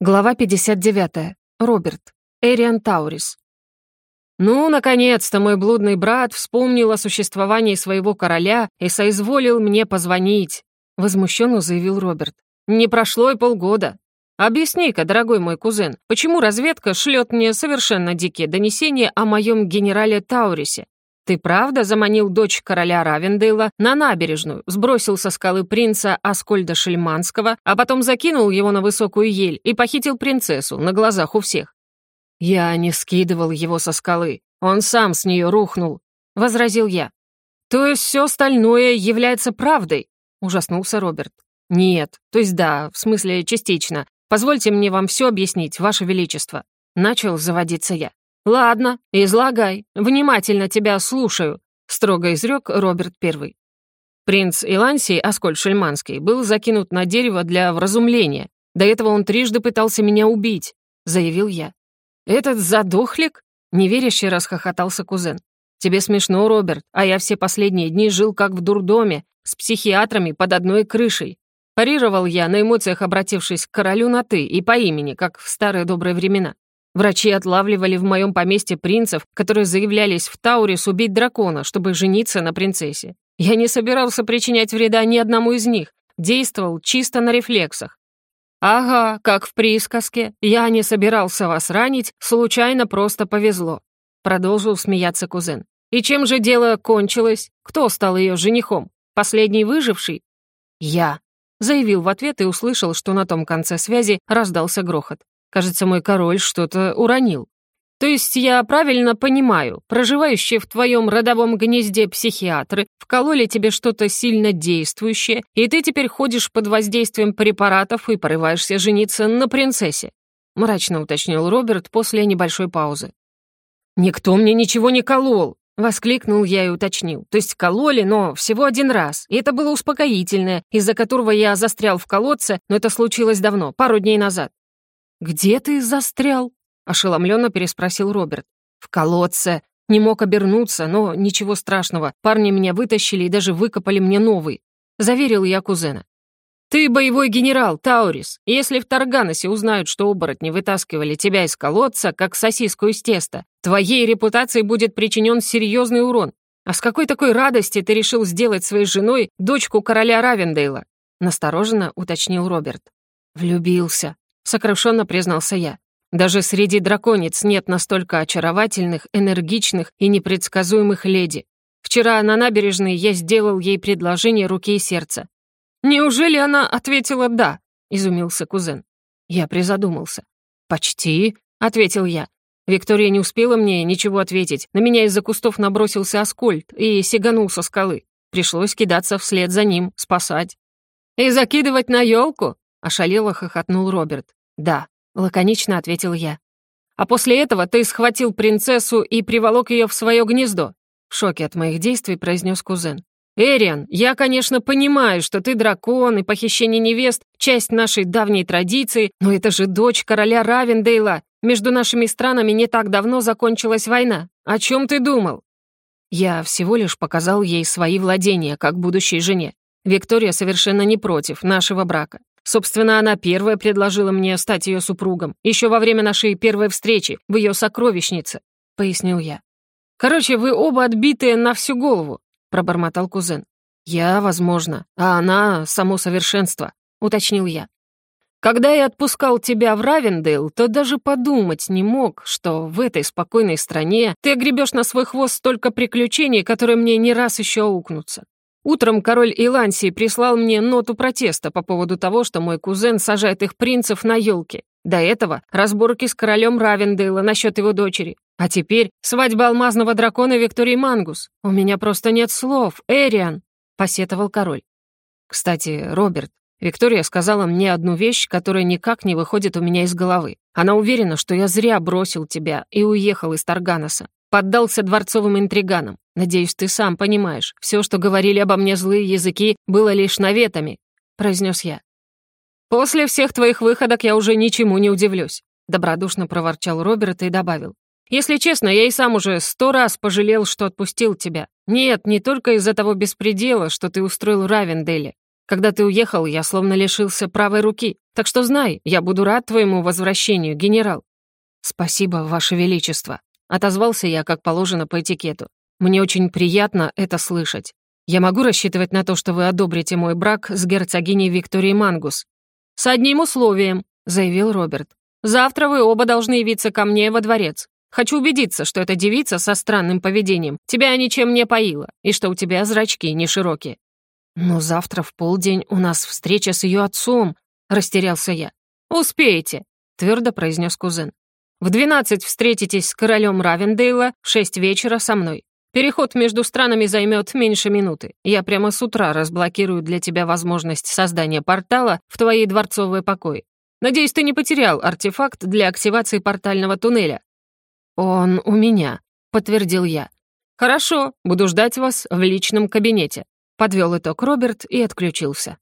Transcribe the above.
Глава 59. Роберт. Эриан Таурис. «Ну, наконец-то мой блудный брат вспомнил о существовании своего короля и соизволил мне позвонить», — возмущенно заявил Роберт. «Не прошло и полгода. Объясни-ка, дорогой мой кузен, почему разведка шлет мне совершенно дикие донесения о моем генерале Таурисе? Ты правда заманил дочь короля Равендейла на набережную, сбросил со скалы принца Аскольда Шельманского, а потом закинул его на высокую ель и похитил принцессу на глазах у всех? Я не скидывал его со скалы, он сам с нее рухнул, — возразил я. То есть все остальное является правдой? Ужаснулся Роберт. Нет, то есть да, в смысле частично. Позвольте мне вам все объяснить, ваше величество. Начал заводиться я. «Ладно, излагай. Внимательно тебя слушаю», — строго изрек Роберт Первый. Принц Илансий, Аскольд Шельманский, был закинут на дерево для вразумления. До этого он трижды пытался меня убить, — заявил я. «Этот задохлик?» — неверяще расхохотался кузен. «Тебе смешно, Роберт, а я все последние дни жил как в дурдоме, с психиатрами под одной крышей. Парировал я, на эмоциях обратившись к королю на «ты» и по имени, как в старые добрые времена. Врачи отлавливали в моем поместье принцев, которые заявлялись в Таурис убить дракона, чтобы жениться на принцессе. Я не собирался причинять вреда ни одному из них, действовал чисто на рефлексах. «Ага, как в присказке. Я не собирался вас ранить, случайно просто повезло», — продолжил смеяться кузен. «И чем же дело кончилось? Кто стал ее женихом? Последний выживший?» «Я», — заявил в ответ и услышал, что на том конце связи раздался грохот. Кажется, мой король что-то уронил. То есть я правильно понимаю, проживающие в твоем родовом гнезде психиатры вкололи тебе что-то сильно действующее, и ты теперь ходишь под воздействием препаратов и порываешься жениться на принцессе?» мрачно уточнил Роберт после небольшой паузы. «Никто мне ничего не колол!» — воскликнул я и уточнил. То есть кололи, но всего один раз. И это было успокоительное, из-за которого я застрял в колодце, но это случилось давно, пару дней назад. «Где ты застрял?» — ошеломленно переспросил Роберт. «В колодце. Не мог обернуться, но ничего страшного. Парни меня вытащили и даже выкопали мне новый», — заверил я кузена. «Ты боевой генерал, Таурис. Если в Тарганосе узнают, что оборотни вытаскивали тебя из колодца, как сосиску из теста, твоей репутации будет причинен серьезный урон. А с какой такой радости ты решил сделать своей женой дочку короля Равендейла?» Настороженно уточнил Роберт. «Влюбился», сокрушенно признался я. Даже среди драконец нет настолько очаровательных, энергичных и непредсказуемых леди. Вчера на набережной я сделал ей предложение руки и сердца. «Неужели она ответила «да»?» — изумился кузен. Я призадумался. «Почти», — ответил я. Виктория не успела мне ничего ответить. На меня из-за кустов набросился Аскольд и сиганул со скалы. Пришлось кидаться вслед за ним, спасать. «И закидывать на елку? ошалело хохотнул Роберт. «Да», — лаконично ответил я. «А после этого ты схватил принцессу и приволок ее в свое гнездо», — в шоке от моих действий произнес кузен. «Эриан, я, конечно, понимаю, что ты дракон и похищение невест — часть нашей давней традиции, но это же дочь короля Равендейла. Между нашими странами не так давно закончилась война. О чем ты думал?» Я всего лишь показал ей свои владения, как будущей жене. Виктория совершенно не против нашего брака. Собственно, она первая предложила мне стать ее супругом, еще во время нашей первой встречи в ее сокровищнице», — пояснил я. «Короче, вы оба отбитые на всю голову», — пробормотал кузен. «Я, возможно, а она — само совершенство», — уточнил я. «Когда я отпускал тебя в Равендейл, то даже подумать не мог, что в этой спокойной стране ты огребешь на свой хвост столько приключений, которые мне не раз еще аукнутся. Утром король Илансии прислал мне ноту протеста по поводу того, что мой кузен сажает их принцев на елке. До этого разборки с королем Равендейла насчет его дочери. А теперь свадьба алмазного дракона Виктории Мангус. У меня просто нет слов, Эриан, посетовал король. Кстати, Роберт, Виктория сказала мне одну вещь, которая никак не выходит у меня из головы. Она уверена, что я зря бросил тебя и уехал из Тарганоса. Поддался дворцовым интриганам. Надеюсь, ты сам понимаешь, все, что говорили обо мне злые языки, было лишь наветами», — произнес я. «После всех твоих выходок я уже ничему не удивлюсь», — добродушно проворчал Роберт и добавил. «Если честно, я и сам уже сто раз пожалел, что отпустил тебя. Нет, не только из-за того беспредела, что ты устроил Равенделе. Когда ты уехал, я словно лишился правой руки. Так что знай, я буду рад твоему возвращению, генерал». «Спасибо, Ваше Величество», — отозвался я, как положено по этикету. «Мне очень приятно это слышать. Я могу рассчитывать на то, что вы одобрите мой брак с герцогиней Викторией Мангус?» «С одним условием», — заявил Роберт. «Завтра вы оба должны явиться ко мне во дворец. Хочу убедиться, что эта девица со странным поведением тебя ничем не поила, и что у тебя зрачки не широкие». «Но завтра в полдень у нас встреча с ее отцом», — растерялся я. «Успеете», — твердо произнес кузен. «В двенадцать встретитесь с королем Равендейла, в шесть вечера со мной. Переход между странами займет меньше минуты. Я прямо с утра разблокирую для тебя возможность создания портала в твои дворцовые покои. Надеюсь, ты не потерял артефакт для активации портального туннеля». «Он у меня», — подтвердил я. «Хорошо, буду ждать вас в личном кабинете», — подвел итог Роберт и отключился.